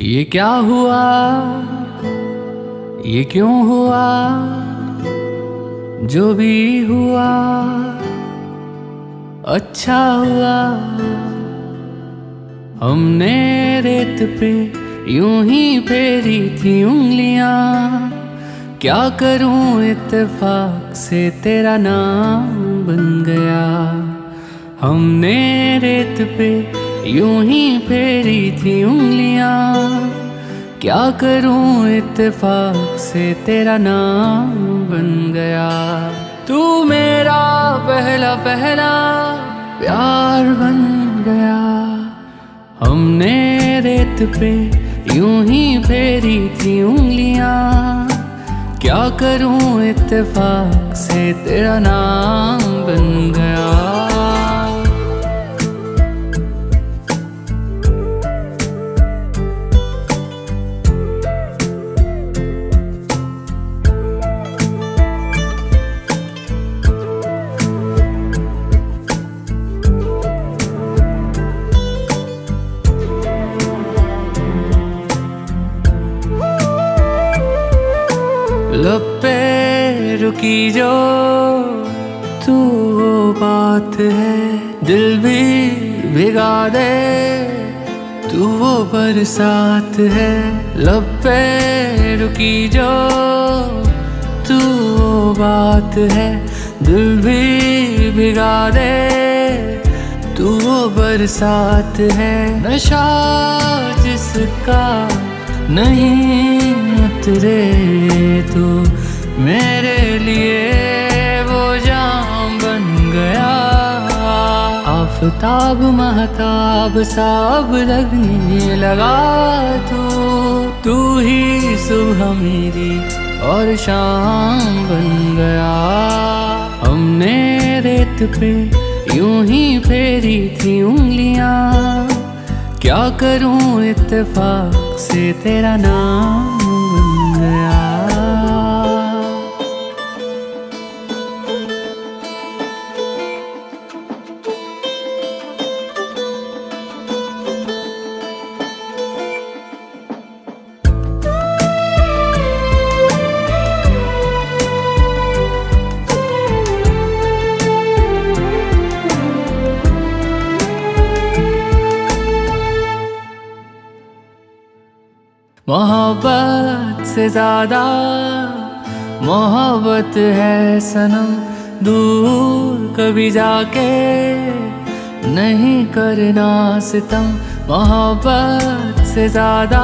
ये क्या हुआ? ये क्यों हुआ? जो भी हुआ अच्छा हुआ। हमने रेत पे यूँ ही फेरी थी उंगलियाँ। क्या करूँ इत्तेफाक से तेरा नाम बन गया? हमने रेत पे यूँ ही फेरी थी उंगलियाँ। क्या करूँ इत्तेफाक से तेरा नाम बन गया? तू मेरा पहला पहला प्यार बन गया। हमने रेत पे यूँ ही फेरी थी उंगलियाँ। क्या करूँ इत्तेफाक से तेरा नाम बन गया? लब रुकी जो तू वो बात है। दिल भी भिगा दे, तू वो बरसात है। लब रुकी जो तू वो बात है। दिल भी भिगा दे, तू वो बरसात है। नशा जिसका नहीं उतरे मेरे लिए वो जाम बन गया। आफताब महताब साब लगने लगा तू। तू ही सुबह मेरी और शाम बन गया। हमने रेत पे यूँ ही फेरी थी उंगलियाँ। क्या करूँ इत्तेफाक से तेरा नाम? मोहब्बत से ज़्यादा मोहब्बत है सनम, दूर कभी जाके नहीं करना सितम। मोहब्बत से ज़्यादा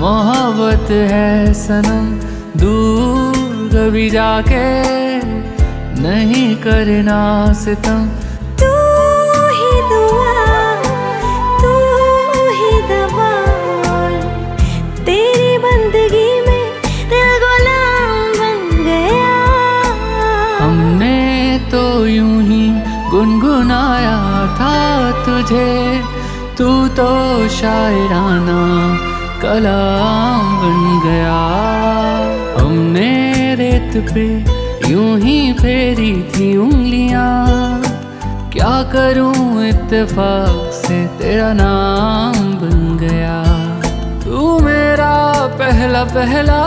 मोहब्बत है सनम, दूर कभी जाके नहीं करना सितम। हमने तो यूँ ही गुनगुनाया था तुझे। तू तो शायराना कलाम बन गया। हमने रेत पे यूँ ही फेरी थी उंगलियाँ। क्या करूँ इत्तेफाक से तेरा नाम बन गया। तू मेरा पहला पहला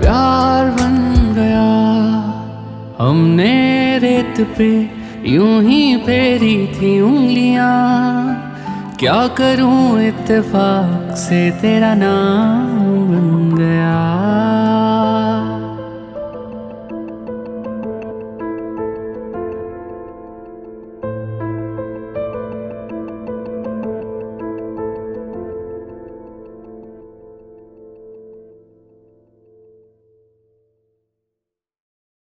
प्यार बन गया हमने रेत पे यूँ ही फेरी थी उंगलियाँ। क्या करूँ इत्तेफाक से तेरा नाम बन गया?